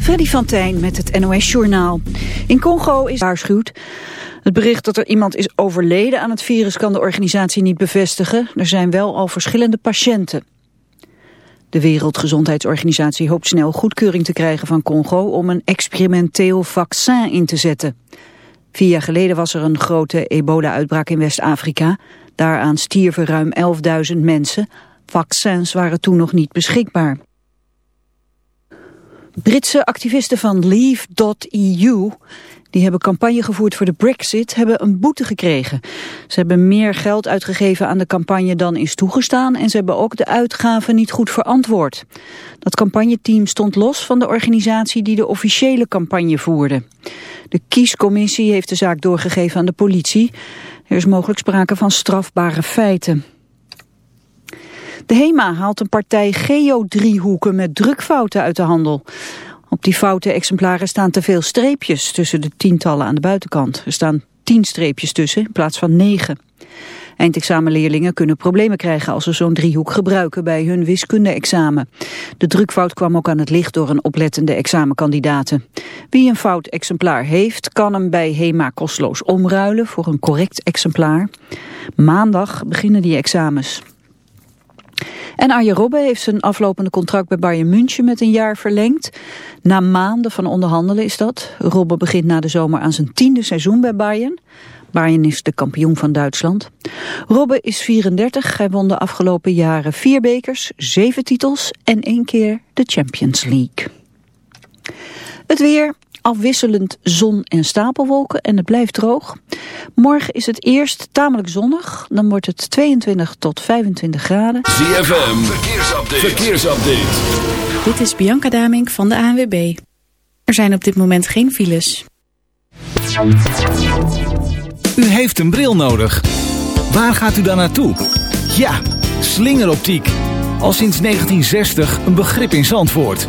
Freddy van Tijn met het NOS-journaal. In Congo is waarschuwd. Het bericht dat er iemand is overleden aan het virus kan de organisatie niet bevestigen. Er zijn wel al verschillende patiënten. De Wereldgezondheidsorganisatie hoopt snel goedkeuring te krijgen van Congo om een experimenteel vaccin in te zetten. Vier jaar geleden was er een grote ebola-uitbraak in West-Afrika. Daaraan stierven ruim 11.000 mensen. Vaccins waren toen nog niet beschikbaar. Britse activisten van Leave.eu, die hebben campagne gevoerd voor de Brexit, hebben een boete gekregen. Ze hebben meer geld uitgegeven aan de campagne dan is toegestaan en ze hebben ook de uitgaven niet goed verantwoord. Dat campagneteam stond los van de organisatie die de officiële campagne voerde. De kiescommissie heeft de zaak doorgegeven aan de politie. Er is mogelijk sprake van strafbare feiten. De HEMA haalt een partij geodriehoeken met drukfouten uit de handel. Op die foute exemplaren staan te veel streepjes tussen de tientallen aan de buitenkant. Er staan tien streepjes tussen in plaats van negen. Eindexamenleerlingen kunnen problemen krijgen als ze zo'n driehoek gebruiken bij hun wiskunde-examen. De drukfout kwam ook aan het licht door een oplettende examenkandidaten. Wie een fout exemplaar heeft, kan hem bij HEMA kostloos omruilen voor een correct exemplaar. Maandag beginnen die examens. En Arjen Robben heeft zijn aflopende contract bij Bayern München met een jaar verlengd. Na maanden van onderhandelen is dat. Robben begint na de zomer aan zijn tiende seizoen bij Bayern. Bayern is de kampioen van Duitsland. Robben is 34. Hij won de afgelopen jaren vier bekers, zeven titels en één keer de Champions League. Het weer, afwisselend zon en stapelwolken en het blijft droog. Morgen is het eerst tamelijk zonnig. Dan wordt het 22 tot 25 graden. ZFM, verkeersupdate. verkeersupdate. Dit is Bianca Damink van de ANWB. Er zijn op dit moment geen files. U heeft een bril nodig. Waar gaat u dan naartoe? Ja, slingeroptiek. Al sinds 1960 een begrip in Zandvoort.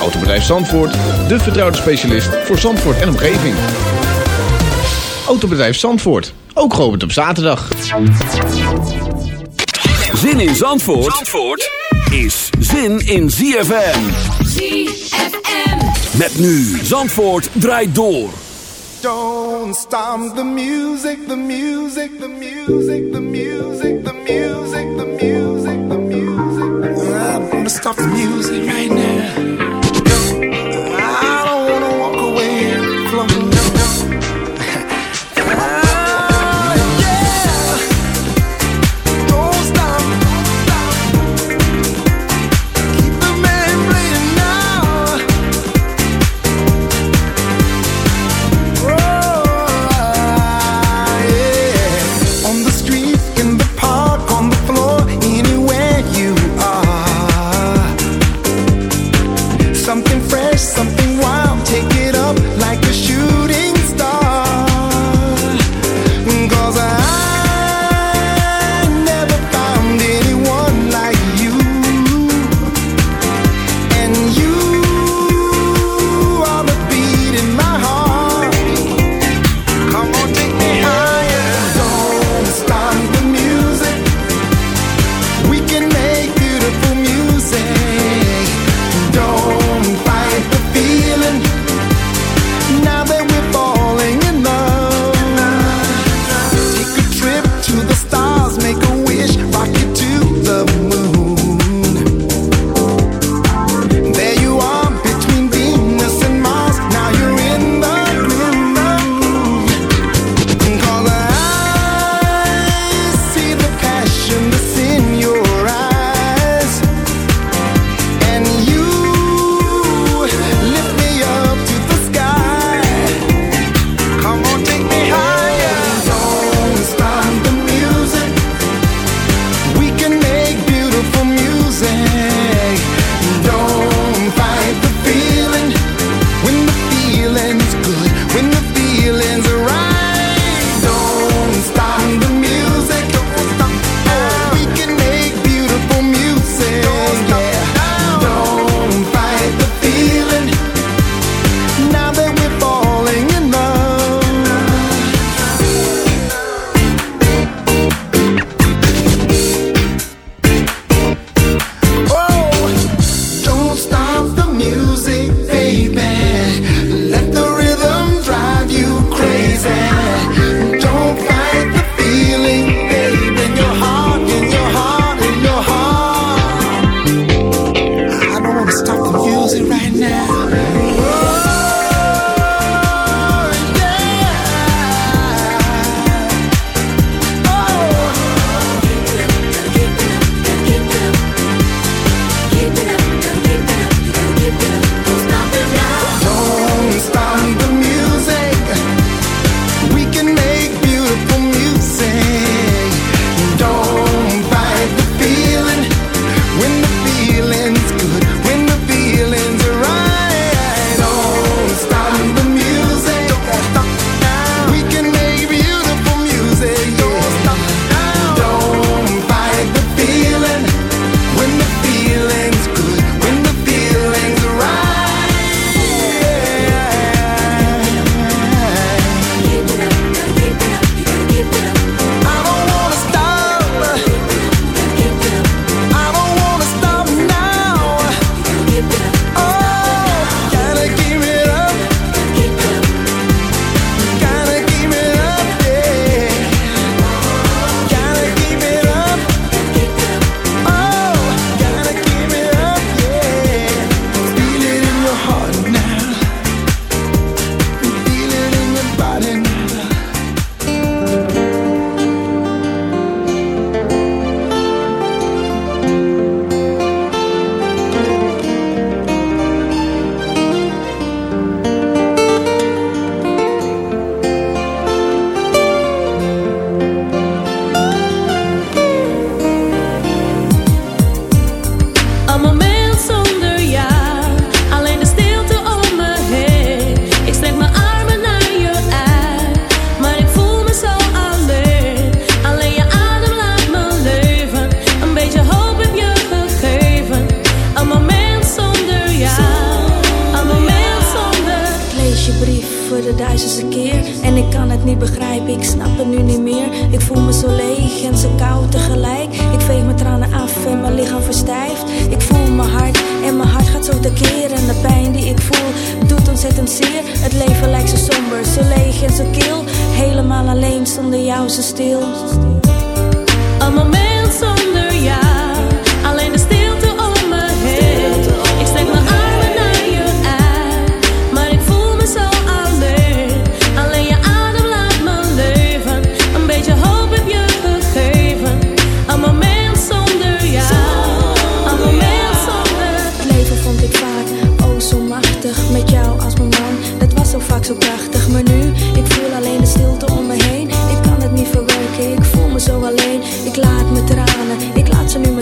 Autobedrijf Zandvoort, de vertrouwde specialist voor Zandvoort en omgeving. Autobedrijf Zandvoort, ook geopend op zaterdag. Zin in Zandvoort, Zandvoort is zin in ZFM. ZFM. Met nu Zandvoort draait door. Don't stop the music, the music, the music, the music, the music, the music, the music. I'm gonna stop the music right now.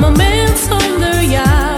moment under jou.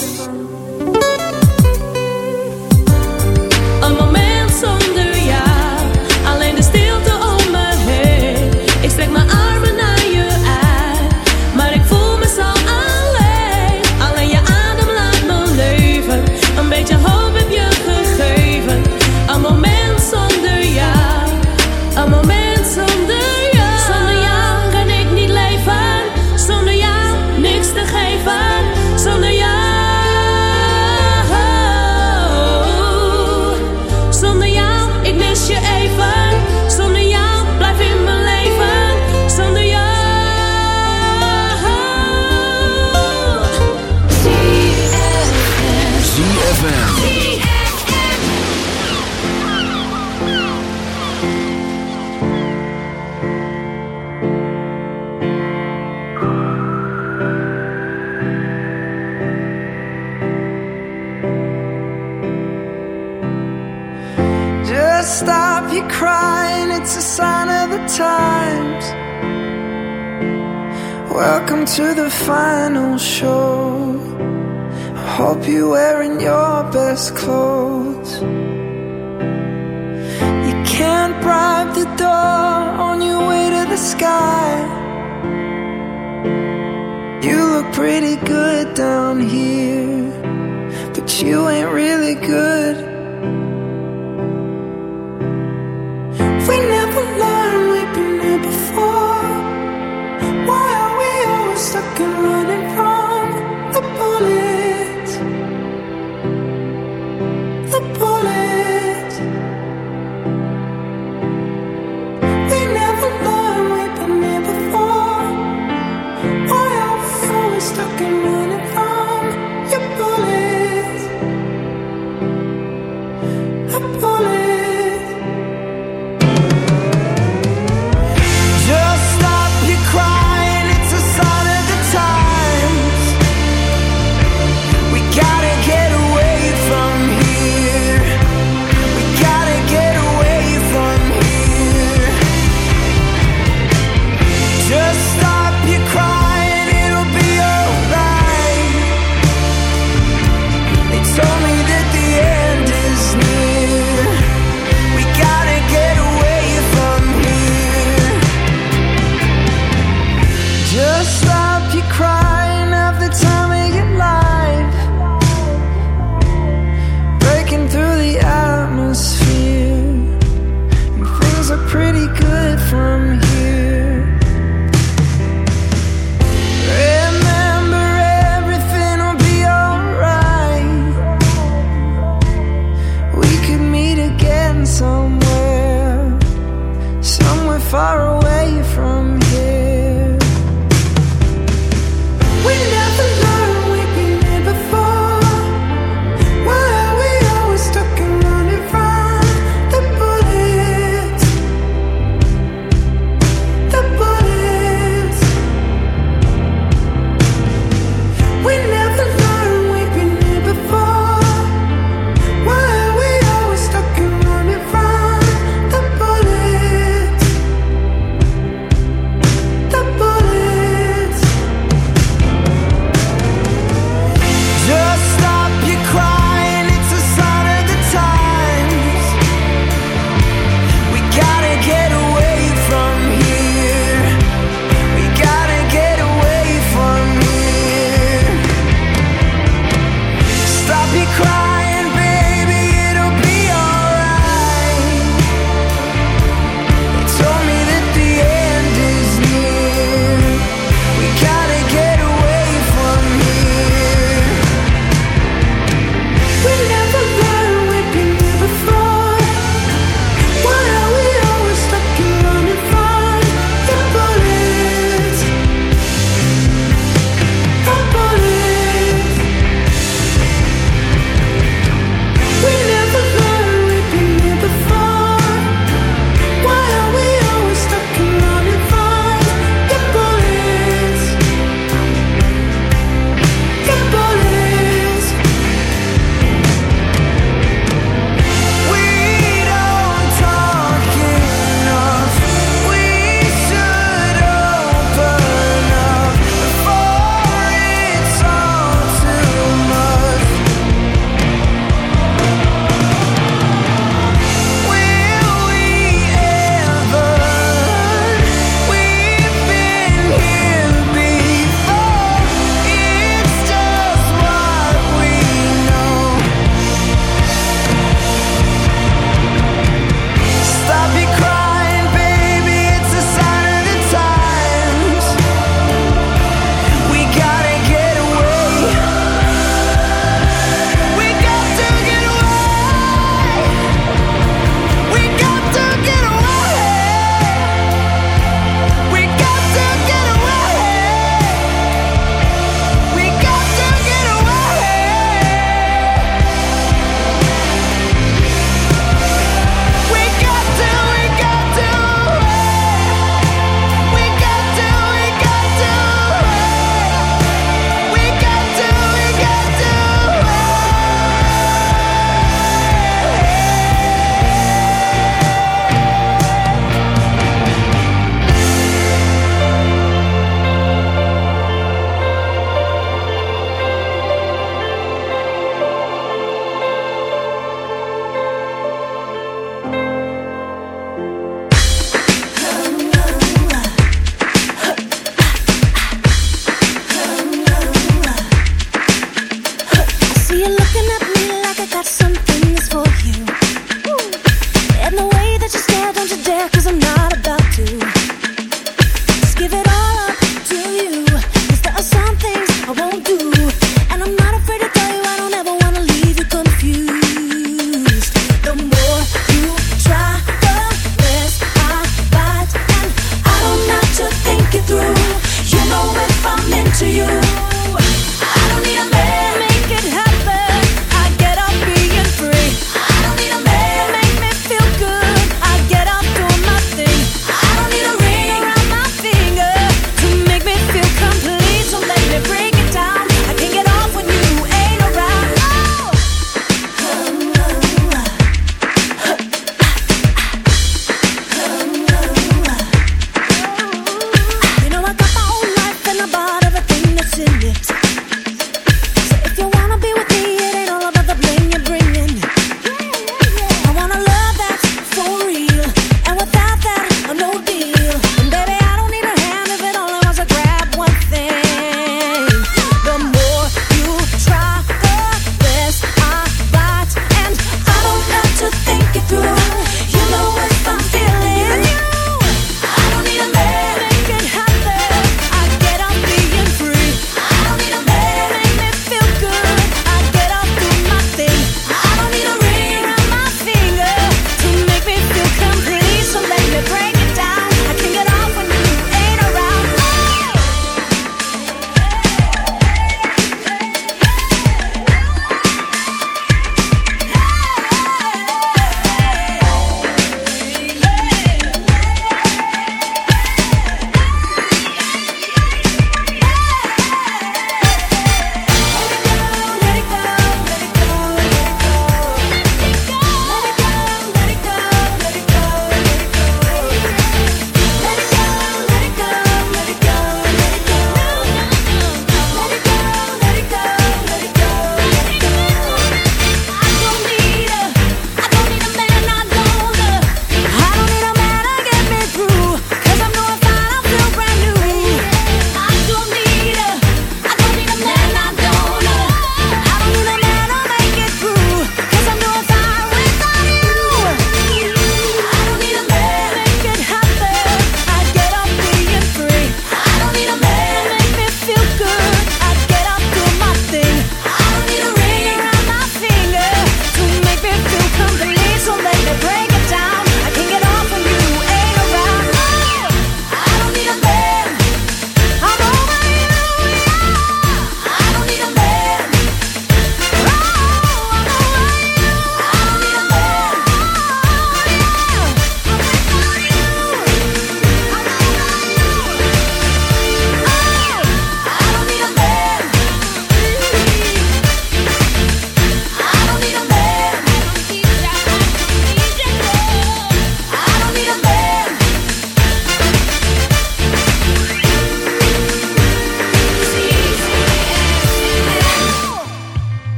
I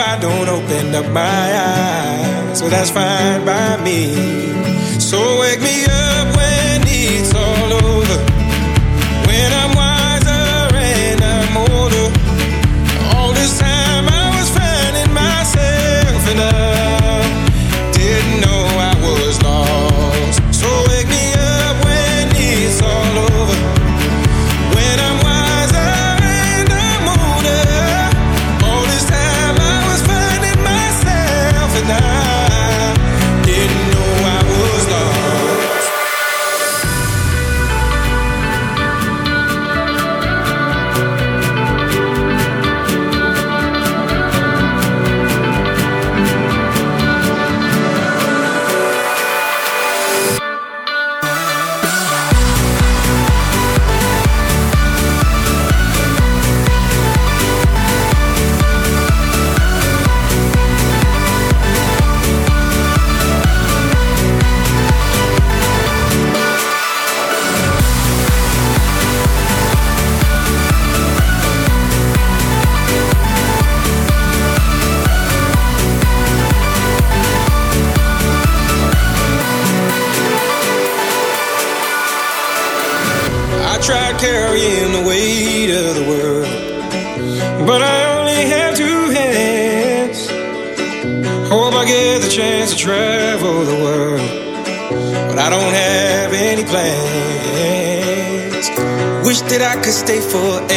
I don't open up my eyes, well, that's fine by me. So wake could stay forever.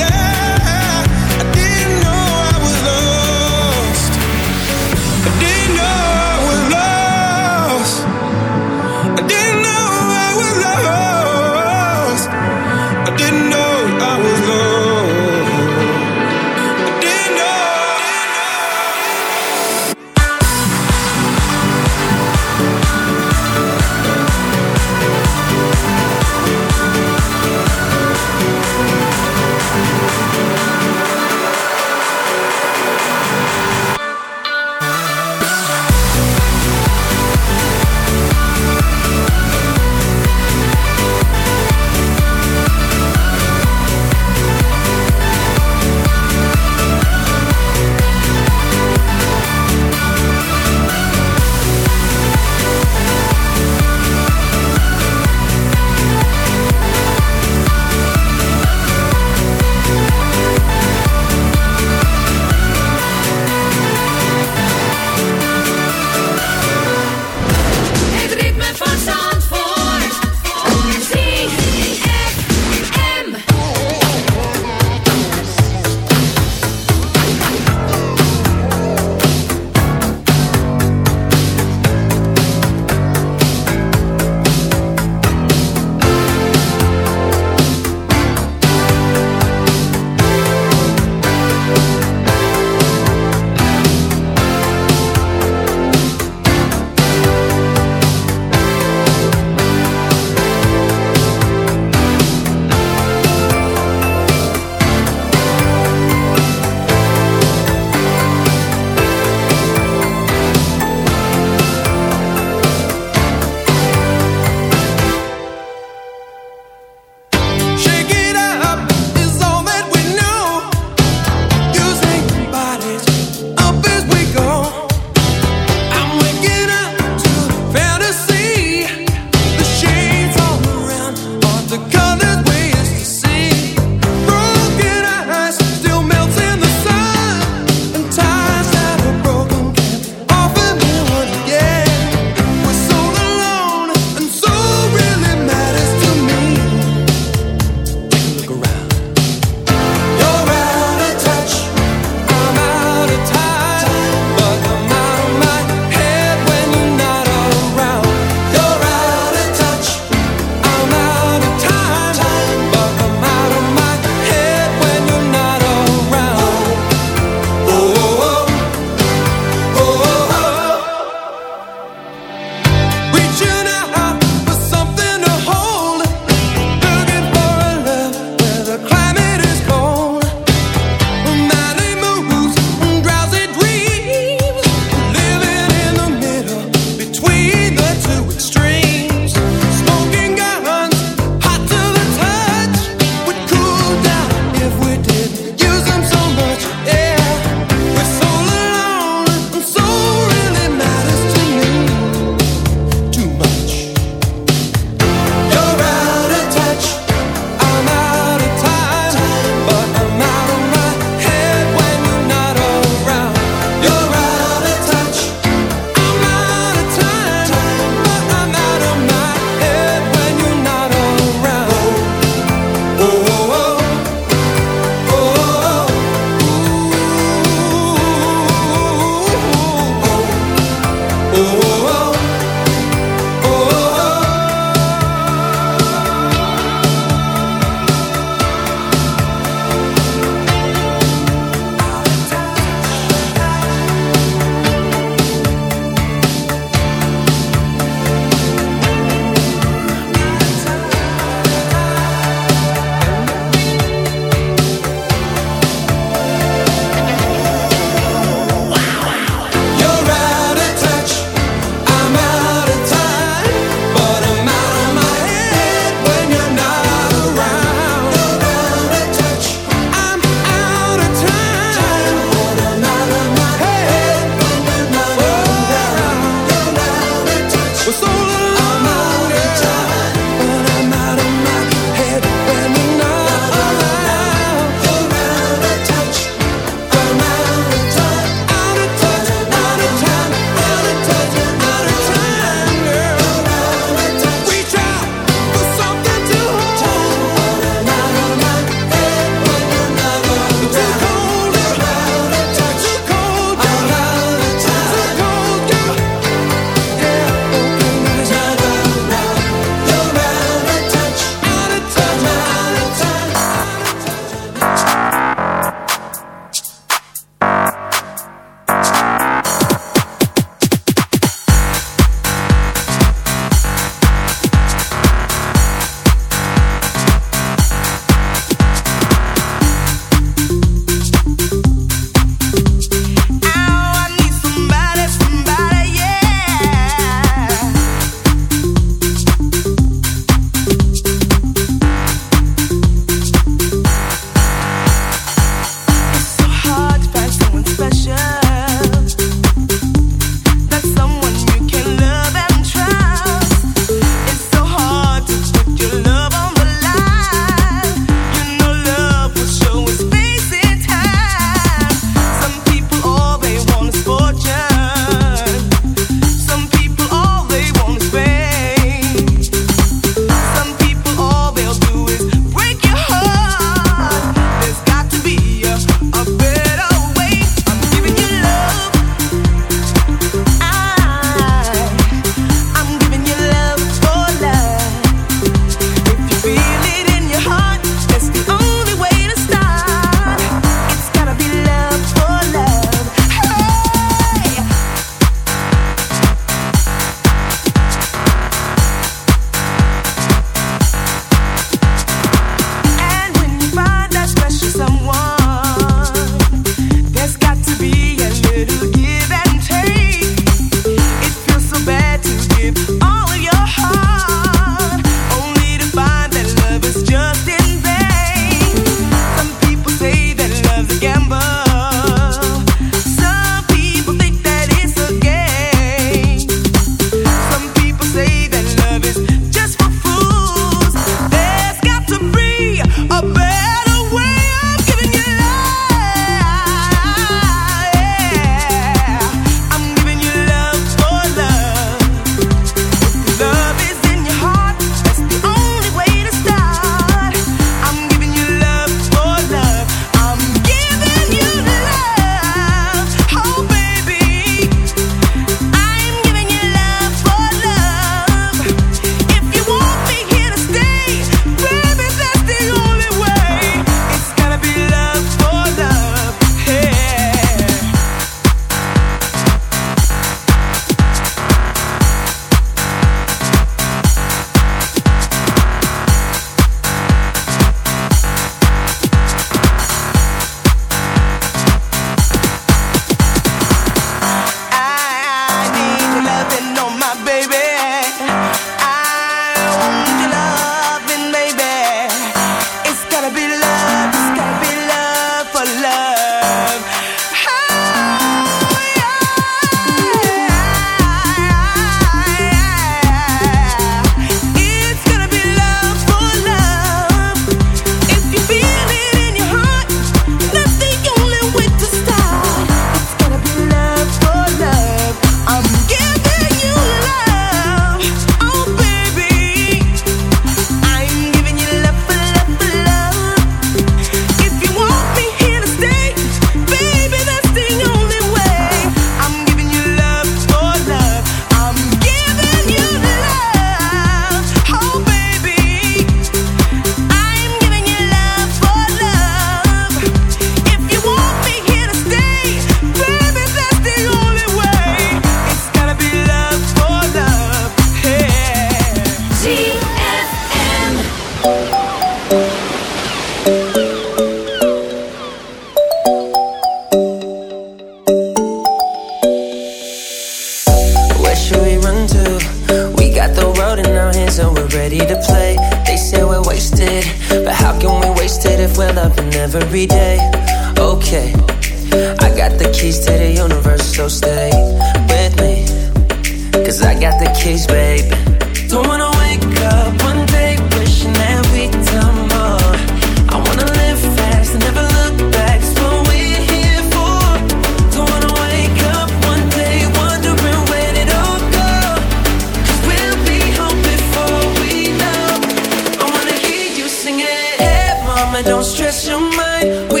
don't stress your mind. We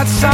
outside.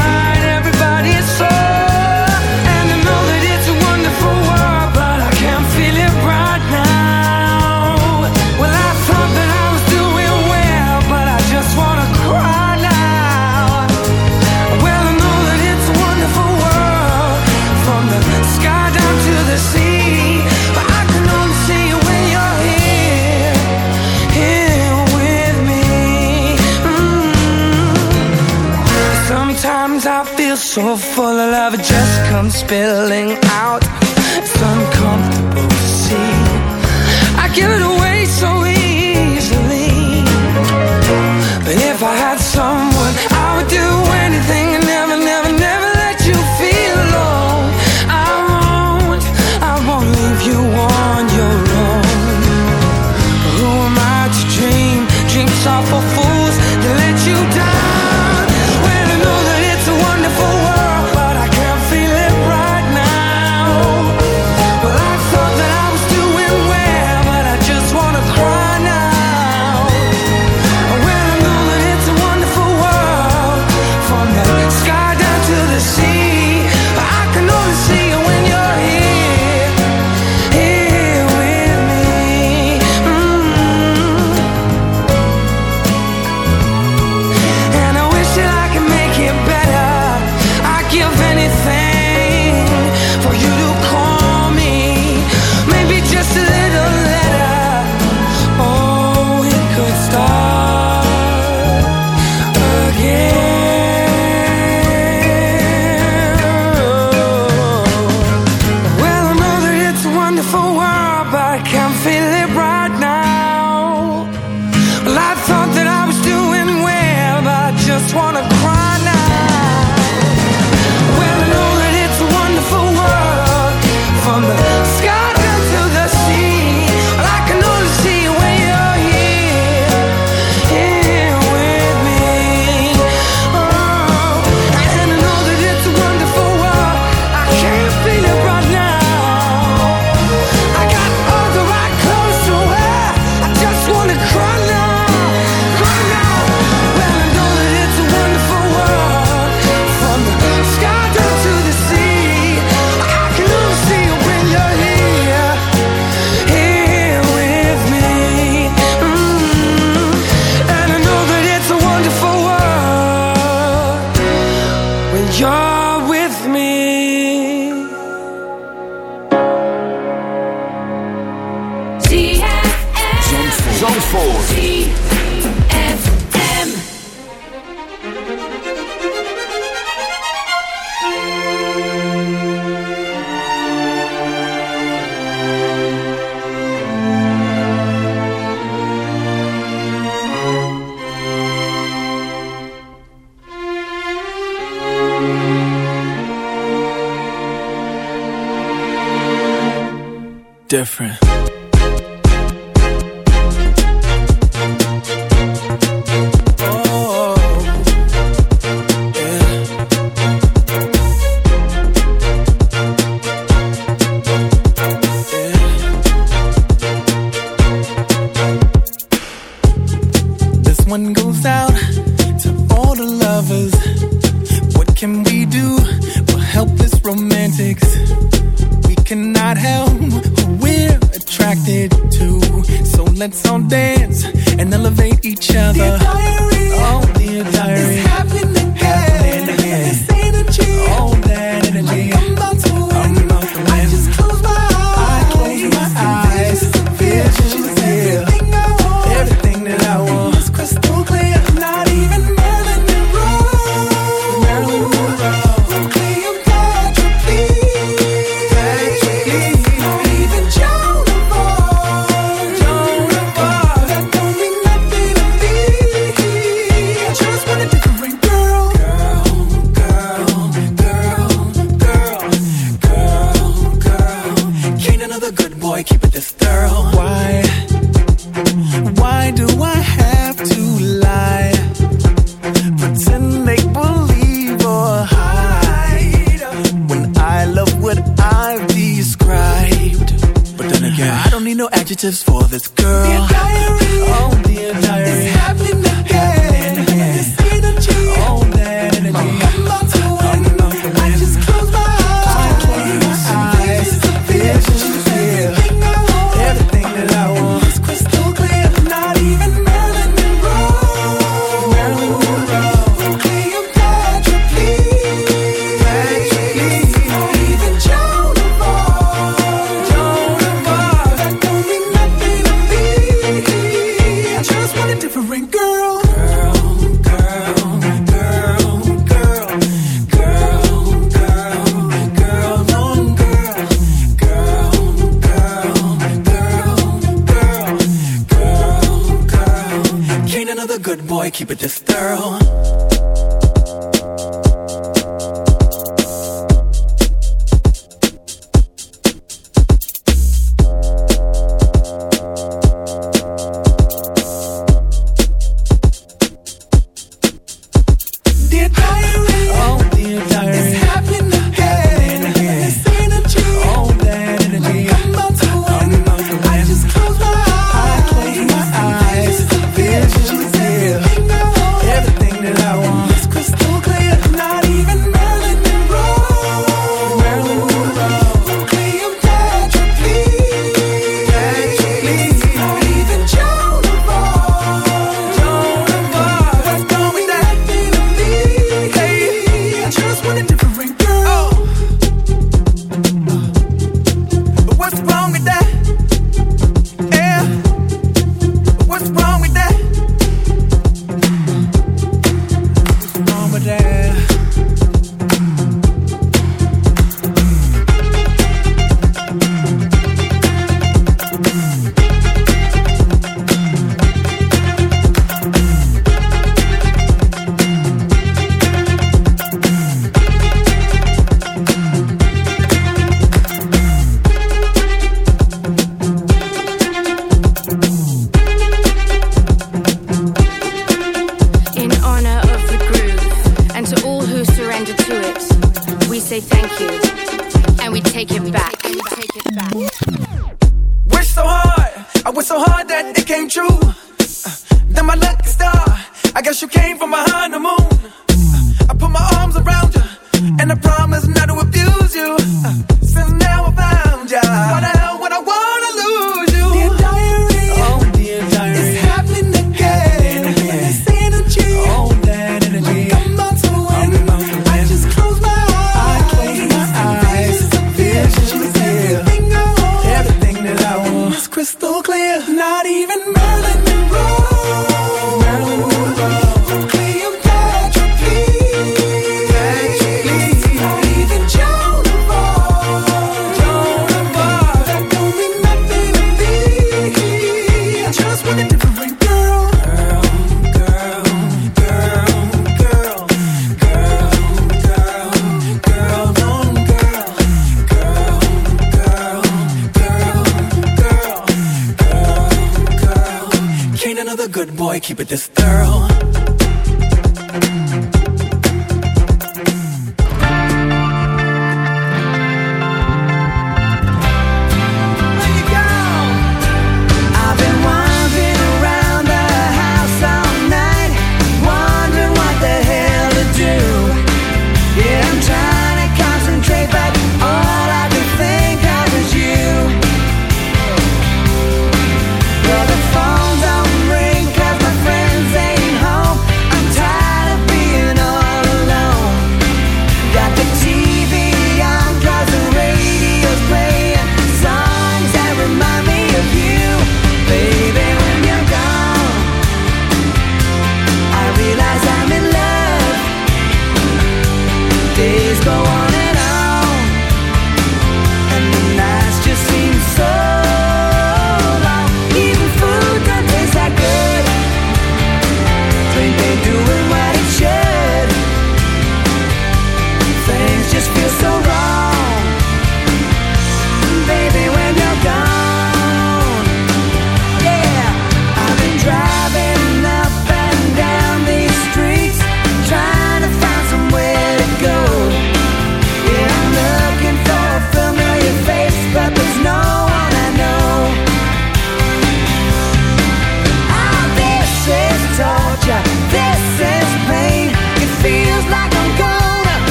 Yeah. I don't need no adjectives for this girl. The entire, oh the entire, diary. It's happening now.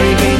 dreaming